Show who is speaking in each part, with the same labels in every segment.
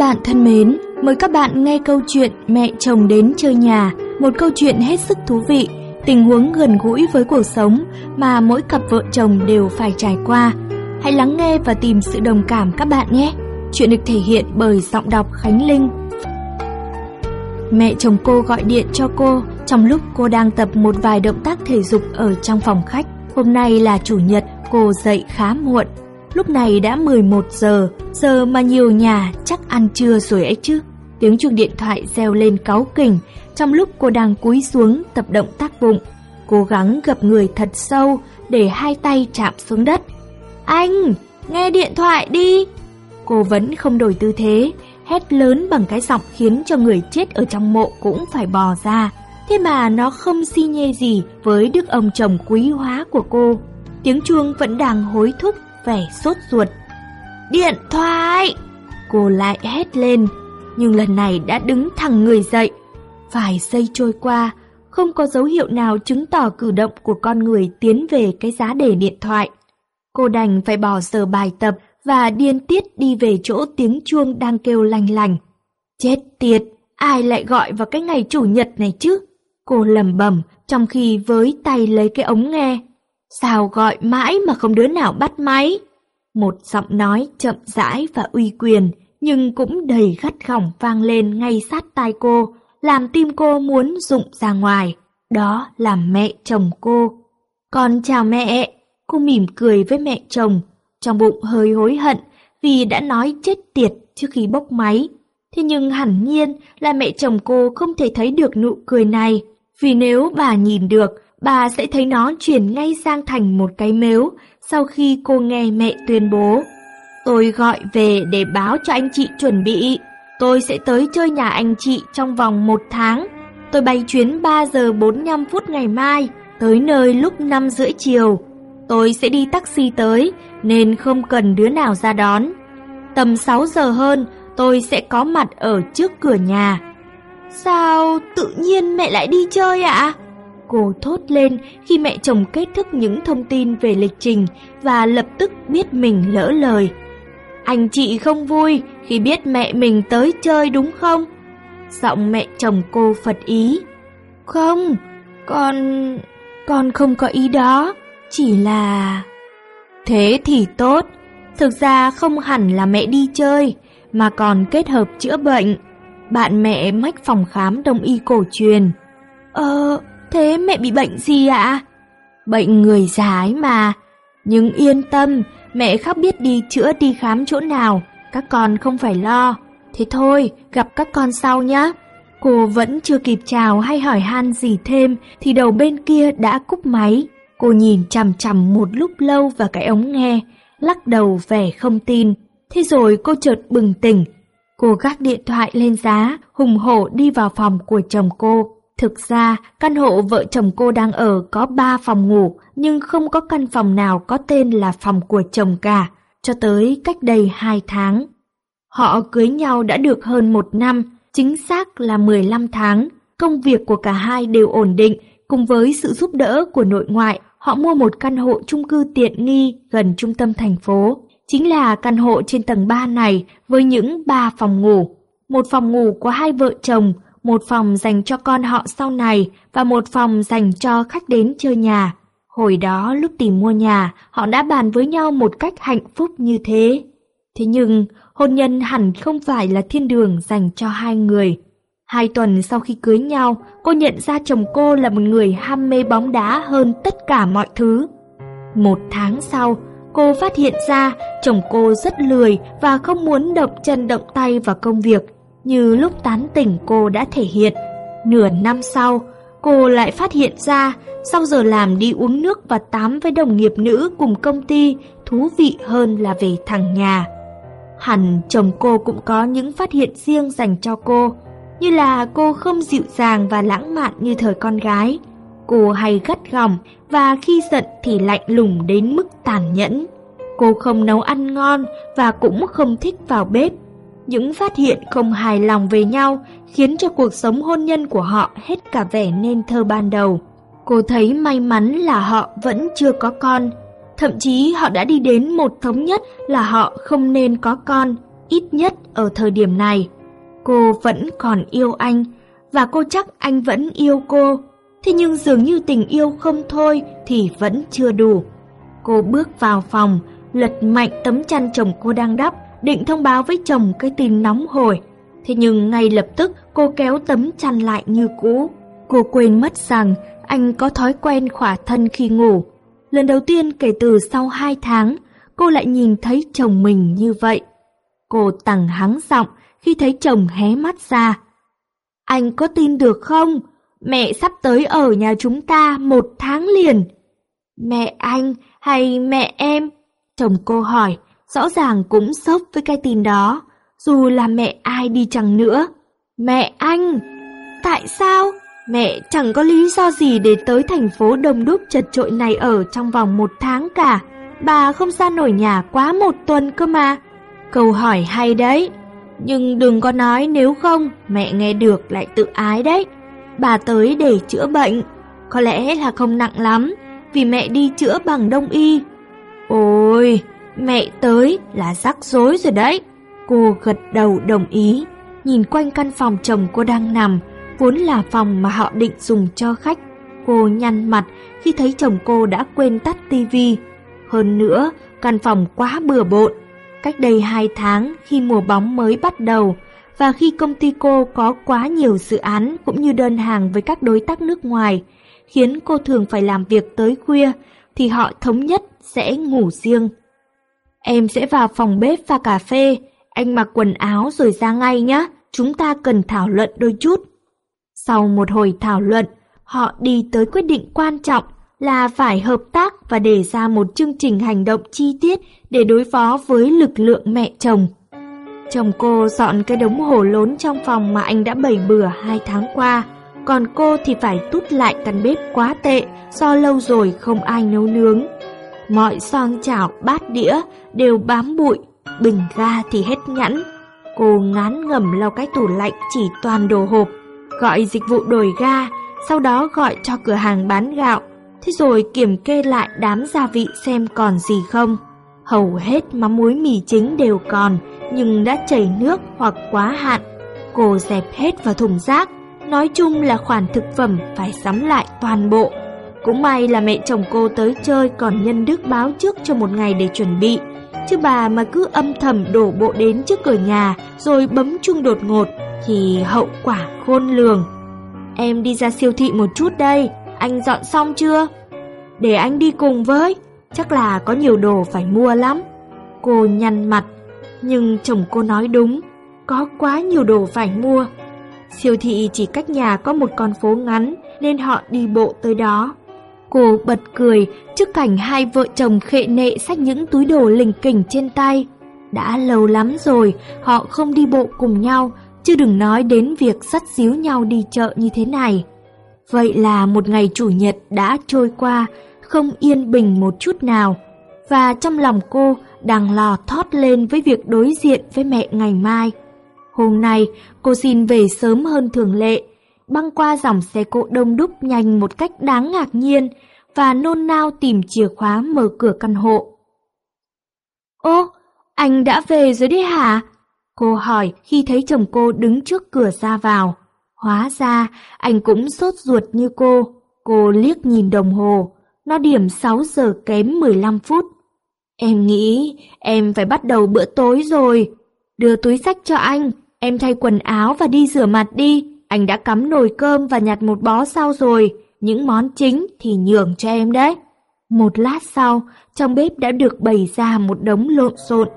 Speaker 1: Bạn thân mến, mời các bạn nghe câu chuyện Mẹ chồng đến chơi nhà, một câu chuyện hết sức thú vị, tình huống gần gũi với cuộc sống mà mỗi cặp vợ chồng đều phải trải qua. Hãy lắng nghe và tìm sự đồng cảm các bạn nhé. Chuyện được thể hiện bởi giọng đọc Khánh Linh. Mẹ chồng cô gọi điện cho cô trong lúc cô đang tập một vài động tác thể dục ở trong phòng khách. Hôm nay là chủ nhật, cô dậy khá muộn. Lúc này đã 11 giờ, giờ mà nhiều nhà chắc ăn trưa rồi ấy chứ. Tiếng chuông điện thoại reo lên cáu kỉnh trong lúc cô đang cúi xuống tập động tác bụng. Cố gắng gập người thật sâu để hai tay chạm xuống đất. Anh, nghe điện thoại đi. Cô vẫn không đổi tư thế, hét lớn bằng cái giọng khiến cho người chết ở trong mộ cũng phải bò ra. Thế mà nó không si nhê gì với đức ông chồng quý hóa của cô. Tiếng chuông vẫn đang hối thúc, vẻ sốt ruột. Điện thoại! Cô lại hét lên, nhưng lần này đã đứng thẳng người dậy. Vài giây trôi qua, không có dấu hiệu nào chứng tỏ cử động của con người tiến về cái giá để điện thoại. Cô đành phải bỏ giờ bài tập và điên tiết đi về chỗ tiếng chuông đang kêu lành lành. Chết tiệt, ai lại gọi vào cái ngày chủ nhật này chứ? Cô lầm bầm trong khi với tay lấy cái ống nghe. Sao gọi mãi mà không đứa nào bắt máy? Một giọng nói chậm rãi và uy quyền nhưng cũng đầy gắt gỏng vang lên ngay sát tai cô, làm tim cô muốn rụng ra ngoài. Đó là mẹ chồng cô. Con chào mẹ, cô mỉm cười với mẹ chồng, trong bụng hơi hối hận vì đã nói chết tiệt trước khi bốc máy. Thế nhưng hẳn nhiên là mẹ chồng cô không thể thấy được nụ cười này, vì nếu bà nhìn được, bà sẽ thấy nó chuyển ngay sang thành một cái mếu sau khi cô nghe mẹ tuyên bố. Tôi gọi về để báo cho anh chị chuẩn bị. Tôi sẽ tới chơi nhà anh chị trong vòng một tháng. Tôi bay chuyến 3 giờ 45 phút ngày mai, tới nơi lúc 5 rưỡi chiều. Tôi sẽ đi taxi tới, nên không cần đứa nào ra đón. Tầm 6 giờ hơn, tôi sẽ có mặt ở trước cửa nhà. Sao tự nhiên mẹ lại đi chơi ạ? Cô thốt lên khi mẹ chồng kết thúc những thông tin về lịch trình và lập tức biết mình lỡ lời. Anh chị không vui khi biết mẹ mình tới chơi đúng không? Giọng mẹ chồng cô phật ý. Không, con... con không có ý đó, chỉ là... Thế thì tốt, thực ra không hẳn là mẹ đi chơi, mà còn kết hợp chữa bệnh. Bạn mẹ mách phòng khám đông y cổ truyền. Ờ, thế mẹ bị bệnh gì ạ? Bệnh người già ấy mà. Nhưng yên tâm, mẹ khắc biết đi chữa đi khám chỗ nào, các con không phải lo. Thế thôi, gặp các con sau nhé. Cô vẫn chưa kịp chào hay hỏi han gì thêm thì đầu bên kia đã cúp máy. Cô nhìn chằm chằm một lúc lâu vào cái ống nghe, lắc đầu vẻ không tin. Thế rồi cô chợt bừng tỉnh. Cô gác điện thoại lên giá, hùng hổ đi vào phòng của chồng cô. Thực ra, căn hộ vợ chồng cô đang ở có 3 phòng ngủ, nhưng không có căn phòng nào có tên là phòng của chồng cả, cho tới cách đây 2 tháng. Họ cưới nhau đã được hơn một năm, chính xác là 15 tháng. Công việc của cả hai đều ổn định, cùng với sự giúp đỡ của nội ngoại, họ mua một căn hộ chung cư tiện nghi gần trung tâm thành phố. Chính là căn hộ trên tầng 3 này với những 3 phòng ngủ. Một phòng ngủ của hai vợ chồng, một phòng dành cho con họ sau này và một phòng dành cho khách đến chơi nhà. Hồi đó lúc tìm mua nhà, họ đã bàn với nhau một cách hạnh phúc như thế. Thế nhưng, hôn nhân hẳn không phải là thiên đường dành cho hai người. Hai tuần sau khi cưới nhau, cô nhận ra chồng cô là một người ham mê bóng đá hơn tất cả mọi thứ. Một tháng sau, cô phát hiện ra chồng cô rất lười và không muốn động chân động tay vào công việc, như lúc tán tỉnh cô đã thể hiện. Nửa năm sau, cô lại phát hiện ra sau giờ làm đi uống nước và tắm với đồng nghiệp nữ cùng công ty thú vị hơn là về thẳng nhà. Hẳn chồng cô cũng có những phát hiện riêng dành cho cô, như là cô không dịu dàng và lãng mạn như thời con gái. Cô hay gắt gỏng và khi giận thì lạnh lùng đến mức tàn nhẫn. Cô không nấu ăn ngon và cũng không thích vào bếp. Những phát hiện không hài lòng về nhau khiến cho cuộc sống hôn nhân của họ hết cả vẻ nên thơ ban đầu. Cô thấy may mắn là họ vẫn chưa có con. Thậm chí họ đã đi đến một thống nhất là họ không nên có con. ít nhất ở thời điểm này. Cô vẫn còn yêu anh, và cô chắc anh vẫn yêu cô. Thế nhưng dường như tình yêu không thôi thì vẫn chưa đủ. Cô bước vào phòng, lật mạnh tấm chăn chồng cô đang đắp, định thông báo với chồng cái tin nóng hổi. Thế nhưng ngay lập tức cô kéo tấm chăn lại như cũ. Cô quên mất rằng anh có thói quen khỏa thân khi ngủ. Lần đầu tiên kể từ sau hai tháng, cô lại nhìn thấy chồng mình như vậy. Cô tằng hắng giọng khi thấy chồng hé mắt ra. Anh có tin được không? Mẹ sắp tới ở nhà chúng ta một tháng liền. Mẹ anh hay mẹ em? Chồng cô hỏi, rõ ràng cũng sốc với cái tin đó, dù là mẹ ai đi chăng nữa. Mẹ anh! Tại sao? Mẹ chẳng có lý do gì để tới thành phố đông đúc chật trội này ở trong vòng một tháng cả. Bà không ra nổi nhà quá một tuần cơ mà. Câu hỏi hay đấy. Nhưng đừng có nói nếu không, mẹ nghe được lại tự ái đấy. Bà tới để chữa bệnh. Có lẽ là không nặng lắm, vì mẹ đi chữa bằng đông y. Ôi, mẹ tới là rắc rối rồi đấy. Cô gật đầu đồng ý, nhìn quanh căn phòng chồng cô đang nằm, vốn là phòng mà họ định dùng cho khách. Cô nhăn mặt khi thấy chồng cô đã quên tắt tivi. Hơn nữa, căn phòng quá bừa bộn. Cách đây 2 tháng khi mùa bóng mới bắt đầu và khi công ty cô có quá nhiều dự án cũng như đơn hàng với các đối tác nước ngoài, khiến cô thường phải làm việc tới khuya, thì họ thống nhất sẽ ngủ riêng. Em sẽ vào phòng bếp pha cà phê, anh mặc quần áo rồi ra ngay nhé, chúng ta cần thảo luận đôi chút. Sau một hồi thảo luận, họ đi tới quyết định quan trọng là phải hợp tác và đề ra một chương trình hành động chi tiết để đối phó với lực lượng mẹ chồng. Chồng cô dọn cái đống hồ lốn trong phòng mà anh đã bày bừa hai tháng qua, còn cô thì phải tút lại căn bếp quá tệ do lâu rồi không ai nấu nướng. Mọi son chảo, bát đĩa đều bám bụi, bình ga thì hết nhẵn. Cô ngán ngẩm lau cái tủ lạnh chỉ toàn đồ hộp, gọi dịch vụ đổi ga, sau đó gọi cho cửa hàng bán gạo, thế rồi kiểm kê lại đám gia vị xem còn gì không. Hầu hết mắm muối mì chính đều còn, nhưng đã chảy nước hoặc quá hạn. Cô dẹp hết vào thùng rác, nói chung là khoản thực phẩm phải sắm lại toàn bộ. Cũng may là mẹ chồng cô tới chơi còn nhân đức báo trước cho một ngày để chuẩn bị. Chứ bà mà cứ âm thầm đổ bộ đến trước cửa nhà rồi bấm chung đột ngột thì hậu quả khôn lường. Em đi ra siêu thị một chút đây, anh dọn xong chưa? Để anh đi cùng với, chắc là có nhiều đồ phải mua lắm. Cô nhăn mặt, nhưng chồng cô nói đúng, có quá nhiều đồ phải mua. Siêu thị chỉ cách nhà có một con phố ngắn nên họ đi bộ tới đó. Cô bật cười trước cảnh hai vợ chồng khệ nệ xách những túi đồ lình kỉnh trên tay. Đã lâu lắm rồi họ không đi bộ cùng nhau, chứ đừng nói đến việc sắt xíu nhau đi chợ như thế này. Vậy là một ngày chủ nhật đã trôi qua, không yên bình một chút nào. Và trong lòng cô đang lò thót lên với việc đối diện với mẹ ngày mai. Hôm nay, cô xin về sớm hơn thường lệ, băng qua dòng xe cộ đông đúc nhanh một cách đáng ngạc nhiên và nôn nao tìm chìa khóa mở cửa căn hộ. Ô, anh đã về rồi đấy hả? Cô hỏi khi thấy chồng cô đứng trước cửa ra vào. Hóa ra, anh cũng sốt ruột như cô. Cô liếc nhìn đồng hồ, nó điểm 6 giờ kém 15 phút. Em nghĩ em phải bắt đầu bữa tối rồi. Đưa túi sách cho anh, em thay quần áo và đi rửa mặt đi. Anh đã cắm nồi cơm và nhặt một bó rau rồi. Những món chính thì nhường cho em đấy. Một lát sau, trong bếp đã được bày ra một đống lộn xộn.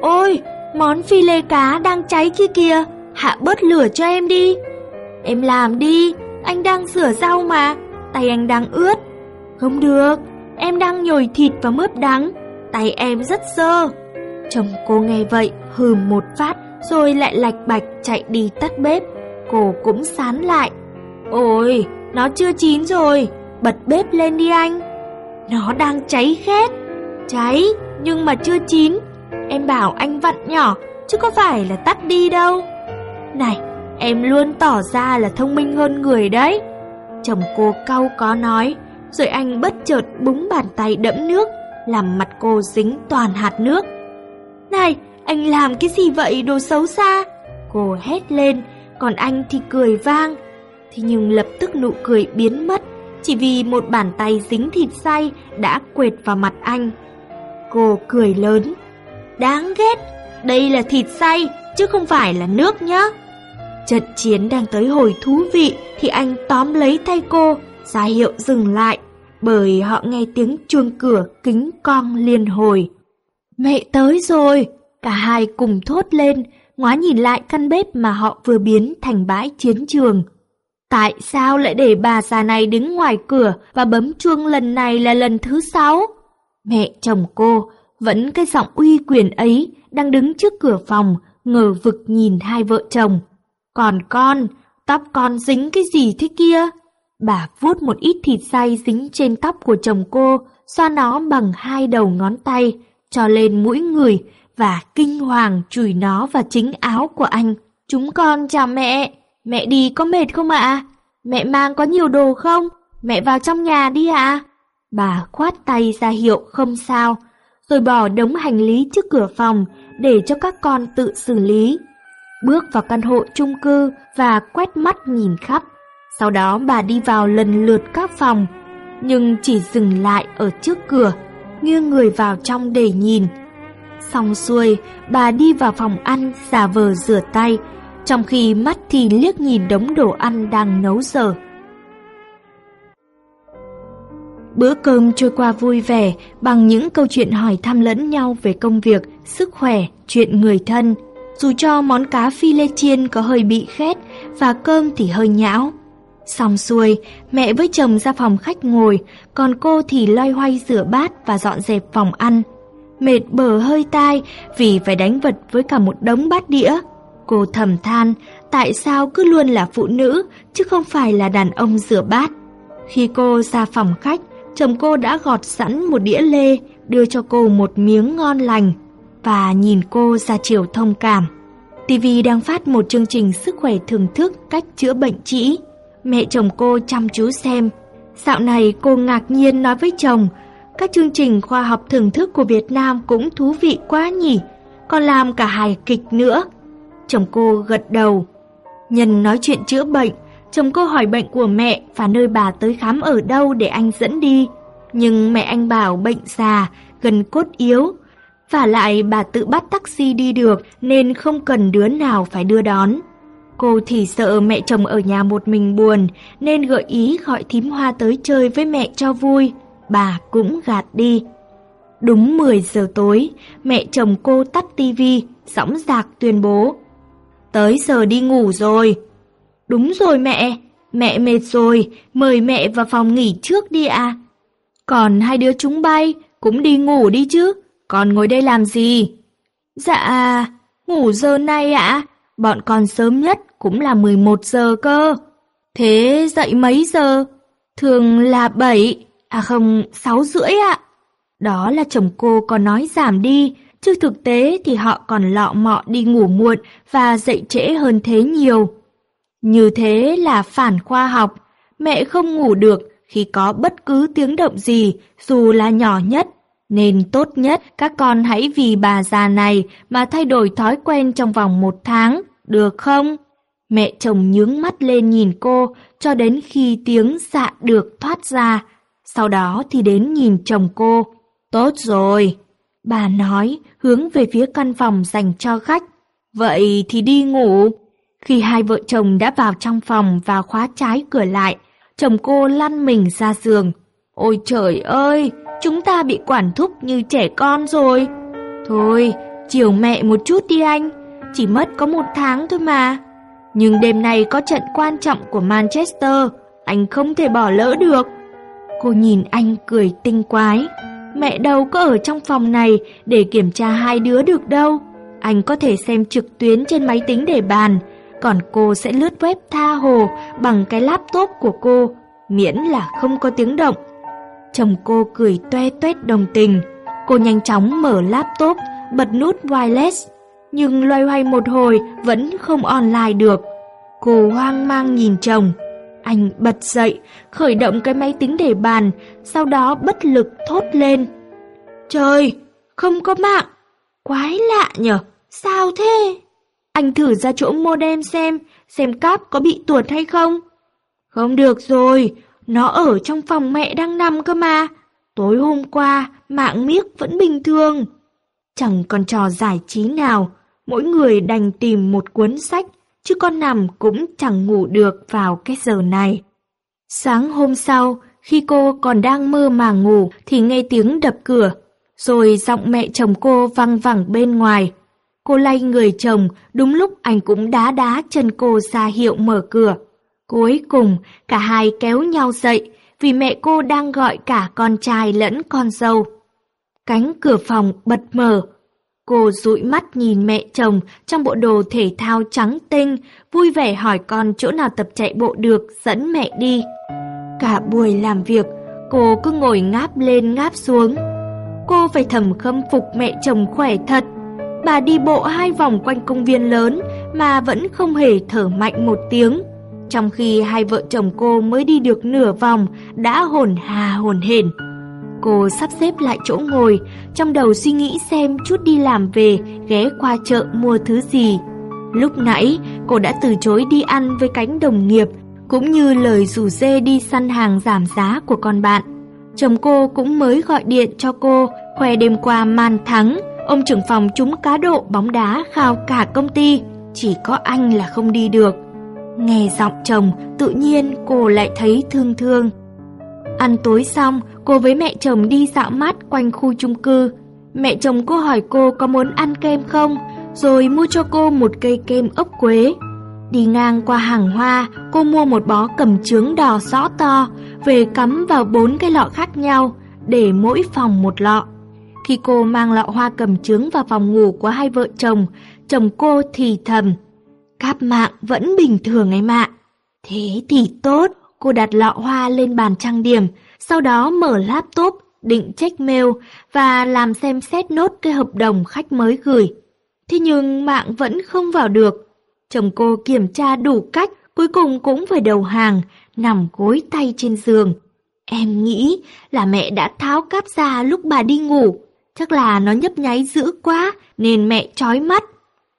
Speaker 1: Ôi, món phi lê cá đang cháy kia kìa, hạ bớt lửa cho em đi. Em làm đi, anh đang rửa rau mà, tay anh đang ướt. Không được, em đang nhồi thịt và mướp đắng, tay em rất dơ. Chồng cô nghe vậy, hừm một phát, rồi lại lạch bạch chạy đi tắt bếp. Cô cũng sán lại. Ôi, nó chưa chín rồi, bật bếp lên đi anh. Nó đang cháy khét. Cháy, nhưng mà chưa chín. Em bảo anh vặn nhỏ, chứ có phải là tắt đi đâu. Này, em luôn tỏ ra là thông minh hơn người đấy. Chồng cô cau có nói, rồi anh bất chợt búng bàn tay đẫm nước, làm mặt cô dính toàn hạt nước. Này, anh làm cái gì vậy đồ xấu xa? Cô hét lên, còn anh thì cười vang. Thế nhưng lập tức nụ cười biến mất, chỉ vì một bàn tay dính thịt say đã quệt vào mặt anh. Cô cười lớn. Đáng ghét, đây là thịt say, chứ không phải là nước nhá. Trận chiến đang tới hồi thú vị thì anh tóm lấy tay cô, ra hiệu dừng lại, bởi họ nghe tiếng chuông cửa kính cong liên hồi. Mẹ tới rồi! Cả hai cùng thốt lên, ngoá nhìn lại căn bếp mà họ vừa biến thành bãi chiến trường. Tại sao lại để bà già này đứng ngoài cửa và bấm chuông lần này là lần thứ sáu? Mẹ chồng cô, vẫn cái giọng uy quyền ấy, đang đứng trước cửa phòng, ngờ vực nhìn hai vợ chồng. Còn con, tóc con dính cái gì thế kia? Bà vuốt một ít thịt xay dính trên tóc của chồng cô, xoa nó bằng hai đầu ngón tay, cho lên mũi người và kinh hoàng chùi nó vào chính áo của anh. Chúng con chào mẹ, mẹ đi có mệt không ạ? Mẹ mang có nhiều đồ không? Mẹ vào trong nhà đi ạ. Bà khoát tay ra hiệu không sao, rồi bỏ đống hành lý trước cửa phòng để cho các con tự xử lý. Bước vào căn hộ chung cư và quét mắt nhìn khắp. Sau đó bà đi vào lần lượt các phòng, nhưng chỉ dừng lại ở trước cửa, nghiêng người vào trong để nhìn. Xong xuôi, bà đi vào phòng ăn giả vờ rửa tay, trong khi mắt thì liếc nhìn đống đồ ăn đang nấu dở. Bữa cơm trôi qua vui vẻ bằng những câu chuyện hỏi thăm lẫn nhau về công việc, sức khỏe, chuyện người thân. Dù cho món cá phi lê chiên có hơi bị khét và cơm thì hơi nhão. Xong xuôi, mẹ với chồng ra phòng khách ngồi, còn cô thì loay hoay rửa bát và dọn dẹp phòng ăn. Mệt bờ hơi tai vì phải đánh vật với cả một đống bát đĩa. Cô thầm than, tại sao cứ luôn là phụ nữ, chứ không phải là đàn ông rửa bát. Khi cô ra phòng khách, chồng cô đã gọt sẵn một đĩa lê, đưa cho cô một miếng ngon lành, và nhìn cô ra chiều thông cảm. TV đang phát một chương trình sức khỏe thưởng thức cách chữa bệnh trĩ. Mẹ chồng cô chăm chú xem. Dạo này cô ngạc nhiên nói với chồng, các chương trình khoa học thưởng thức của Việt Nam cũng thú vị quá nhỉ, còn làm cả hài kịch nữa. Chồng cô gật đầu. Nhân nói chuyện chữa bệnh, chồng cô hỏi bệnh của mẹ và nơi bà tới khám ở đâu để anh dẫn đi. Nhưng mẹ anh bảo bệnh già, gần cốt yếu. Và lại bà tự bắt taxi đi được nên không cần đứa nào phải đưa đón. Cô thì sợ mẹ chồng ở nhà một mình buồn nên gợi ý gọi thím hoa tới chơi với mẹ cho vui. Bà cũng gạt đi. Đúng 10 giờ tối, mẹ chồng cô tắt tivi, sõng dạc tuyên bố. Tới giờ đi ngủ rồi. Đúng rồi mẹ, mẹ mệt rồi, mời mẹ vào phòng nghỉ trước đi à. Còn hai đứa chúng bay, cũng đi ngủ đi chứ, còn ngồi đây làm gì? Dạ, ngủ giờ này ạ, bọn con sớm nhất cũng là 11 giờ cơ. Thế dậy mấy giờ? Thường là 7, à không, sáu rưỡi ạ. Đó là chồng cô có nói giảm đi, chứ thực tế thì họ còn lọ mọ đi ngủ muộn và dậy trễ hơn thế nhiều. Như thế là phản khoa học, mẹ không ngủ được khi có bất cứ tiếng động gì, dù là nhỏ nhất. Nên tốt nhất các con hãy vì bà già này mà thay đổi thói quen trong vòng một tháng, được không? Mẹ chồng nhướng mắt lên nhìn cô cho đến khi tiếng dạ được thoát ra. Sau đó thì đến nhìn chồng cô. Tốt rồi. Bà nói hướng về phía căn phòng dành cho khách. Vậy thì đi ngủ. Khi hai vợ chồng đã vào trong phòng và khóa trái cửa lại, chồng cô lăn mình ra giường. Ôi trời ơi, chúng ta bị quản thúc như trẻ con rồi. Thôi, chiều mẹ một chút đi anh, chỉ mất có một tháng thôi mà. Nhưng đêm nay có trận quan trọng của Manchester, anh không thể bỏ lỡ được. Cô nhìn anh cười tinh quái. Mẹ đâu có ở trong phòng này để kiểm tra hai đứa được đâu. Anh có thể xem trực tuyến trên máy tính để bàn, còn cô sẽ lướt web tha hồ bằng cái laptop của cô, miễn là không có tiếng động. Chồng cô cười toe toét đồng tình. Cô nhanh chóng mở laptop, bật nút wireless, nhưng loay hoay một hồi vẫn không online được. Cô hoang mang nhìn chồng. Anh bật dậy, khởi động cái máy tính để bàn, sau đó bất lực thốt lên. Trời, không có mạng. Quái lạ nhở, Sao thế? Anh thử ra chỗ modem xem, xem cáp có bị tuột hay không. Không được rồi, nó ở trong phòng mẹ đang nằm cơ mà. Tối hôm qua, mạng miếc vẫn bình thường. Chẳng còn trò giải trí nào, mỗi người đành tìm một cuốn sách, chứ con nằm cũng chẳng ngủ được vào cái giờ này. Sáng hôm sau, khi cô còn đang mơ màng ngủ thì nghe tiếng đập cửa, rồi giọng mẹ chồng cô văng vẳng bên ngoài. Cô lay người chồng, đúng lúc anh cũng đá đá chân cô ra hiệu mở cửa. Cuối cùng, cả hai kéo nhau dậy, vì mẹ cô đang gọi cả con trai lẫn con dâu. Cánh cửa phòng bật mở. Cô dụi mắt nhìn mẹ chồng trong bộ đồ thể thao trắng tinh, vui vẻ hỏi con chỗ nào tập chạy bộ được dẫn mẹ đi. Cả buổi làm việc, cô cứ ngồi ngáp lên ngáp xuống. Cô phải thầm khâm phục mẹ chồng khỏe thật. Bà đi bộ hai vòng quanh công viên lớn mà vẫn không hề thở mạnh một tiếng. Trong khi hai vợ chồng cô mới đi được nửa vòng đã hồn hà hồn hển. Cô sắp xếp lại chỗ ngồi, trong đầu suy nghĩ xem chút đi làm về ghé qua chợ mua thứ gì. Lúc nãy, cô đã từ chối đi ăn với cánh đồng nghiệp cũng như lời rủ dê đi săn hàng giảm giá của con bạn. Chồng cô cũng mới gọi điện cho cô, khoe đêm qua man thắng, ông trưởng phòng trúng cá độ bóng đá khao cả công ty, chỉ có anh là không đi được. Nghe giọng chồng, tự nhiên cô lại thấy thương thương. Ăn tối xong, cô với mẹ chồng đi dạo mát quanh khu chung cư. Mẹ chồng cô hỏi cô có muốn ăn kem không, rồi mua cho cô một cây kem ốc quế. Đi ngang qua hàng hoa, cô mua một bó cầm trướng đỏ rõ to, về cắm vào bốn cái lọ khác nhau, để mỗi phòng một lọ. Khi cô mang lọ hoa cầm trướng vào phòng ngủ của hai vợ chồng, chồng cô thì thầm. Cáp mạng vẫn bình thường ấy ạ. Thế thì tốt, cô đặt lọ hoa lên bàn trang điểm, sau đó mở laptop, định check mail và làm xem xét nốt cái hợp đồng khách mới gửi. Thế nhưng mạng vẫn không vào được. Chồng cô kiểm tra đủ cách, cuối cùng cũng phải đầu hàng, nằm gối tay trên giường. Em nghĩ là mẹ đã tháo cáp ra lúc bà đi ngủ. Chắc là nó nhấp nháy dữ quá nên mẹ chói mắt.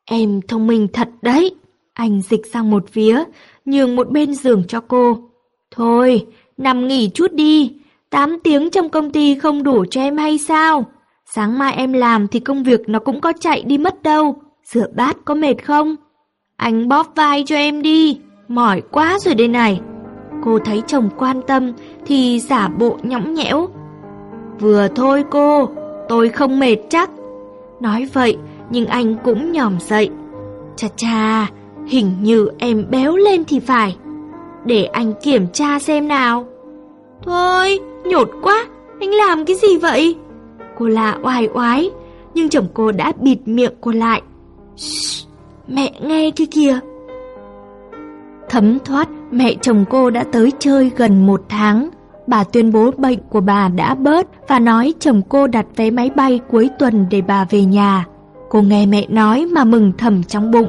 Speaker 1: Em thông minh thật đấy. Anh dịch sang một phía, nhường một bên giường cho cô. Thôi, nằm nghỉ chút đi. 8 tiếng trong công ty không đủ cho em hay sao? Sáng mai em làm thì công việc nó cũng có chạy đi mất đâu. Rửa bát có mệt không? Anh bóp vai cho em đi, mỏi quá rồi đây này. Cô thấy chồng quan tâm thì giả bộ nhõng nhẽo. Vừa thôi cô, tôi không mệt chắc. Nói vậy nhưng anh cũng nhòm dậy. Chà chà, hình như em béo lên thì phải. Để anh kiểm tra xem nào. Thôi, nhột quá, anh làm cái gì vậy? Cô là oai oái, nhưng chồng cô đã bịt miệng cô lại. Shh, mẹ nghe kia kìa. Thấm thoát, mẹ chồng cô đã tới chơi gần một tháng. Bà tuyên bố bệnh của bà đã bớt và nói chồng cô đặt vé máy bay cuối tuần để bà về nhà. Cô nghe mẹ nói mà mừng thầm trong bụng.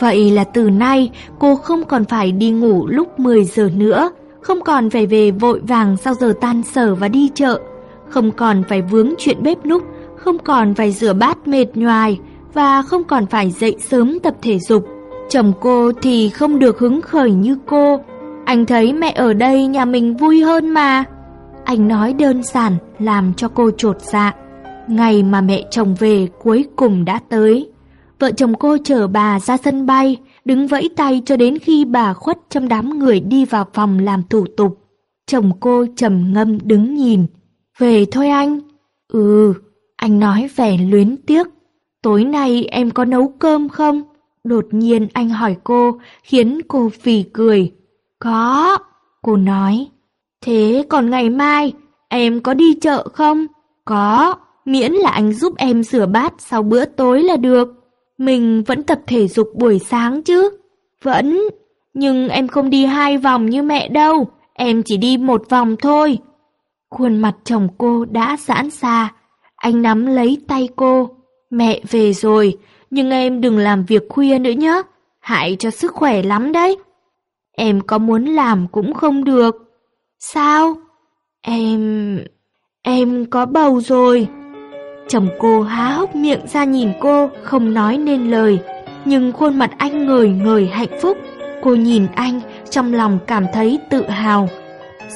Speaker 1: Vậy là từ nay cô không còn phải đi ngủ lúc 10 giờ nữa, không còn phải về vội vàng sau giờ tan sở và đi chợ, không còn phải vướng chuyện bếp núc, không còn phải rửa bát mệt nhoài, và không còn phải dậy sớm tập thể dục. Chồng cô thì không được hứng khởi như cô. Anh thấy mẹ ở đây nhà mình vui hơn mà. Anh nói đơn giản làm cho cô trột dạ. Ngày mà mẹ chồng về cuối cùng đã tới. Vợ chồng cô chở bà ra sân bay, đứng vẫy tay cho đến khi bà khuất trong đám người đi vào phòng làm thủ tục. Chồng cô trầm ngâm đứng nhìn. Về thôi anh. Ừ, anh nói vẻ luyến tiếc. Tối nay em có nấu cơm không? Đột nhiên anh hỏi cô, khiến cô phì cười. Có, cô nói. Thế còn ngày mai, em có đi chợ không? Có, miễn là anh giúp em rửa bát sau bữa tối là được. Mình vẫn tập thể dục buổi sáng chứ? Vẫn, nhưng em không đi hai vòng như mẹ đâu, em chỉ đi một vòng thôi. Khuôn mặt chồng cô đã giãn ra, anh nắm lấy tay cô. Mẹ về rồi, nhưng em đừng làm việc khuya nữa nhé, hại cho sức khỏe lắm đấy. Em có muốn làm cũng không được. Sao? Em... em có bầu rồi. Chồng cô há hốc miệng ra nhìn cô, không nói nên lời, nhưng khuôn mặt anh ngời ngời hạnh phúc. Cô nhìn anh, trong lòng cảm thấy tự hào.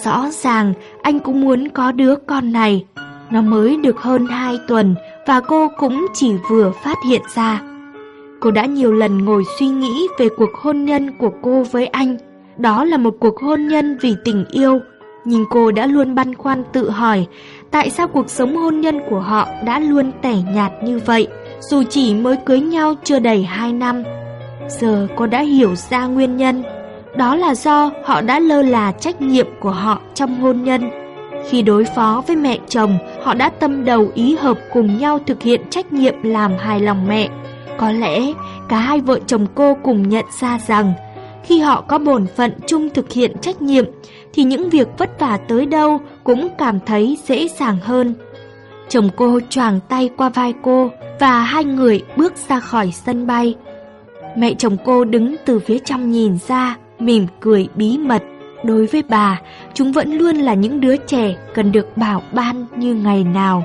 Speaker 1: Rõ ràng anh cũng muốn có đứa con này. Nó mới được hơn 2 tuần và cô cũng chỉ vừa phát hiện ra. Cô đã nhiều lần ngồi suy nghĩ về cuộc hôn nhân của cô với anh. Đó là một cuộc hôn nhân vì tình yêu. Nhưng cô đã luôn băn khoăn tự hỏi tại sao cuộc sống hôn nhân của họ đã luôn tẻ nhạt như vậy, dù chỉ mới cưới nhau chưa đầy 2 năm. Giờ cô đã hiểu ra nguyên nhân. Đó là do họ đã lơ là trách nhiệm của họ trong hôn nhân. Khi đối phó với mẹ chồng, họ đã tâm đầu ý hợp cùng nhau thực hiện trách nhiệm làm hài lòng mẹ. Có lẽ cả hai vợ chồng cô cùng nhận ra rằng khi họ có bổn phận chung thực hiện trách nhiệm thì những việc vất vả tới đâu cũng cảm thấy dễ dàng hơn. Chồng cô choàng tay qua vai cô và hai người bước ra khỏi sân bay. Mẹ chồng cô đứng từ phía trong nhìn ra, mỉm cười bí mật. Đối với bà, chúng vẫn luôn là những đứa trẻ cần được bảo ban như ngày nào.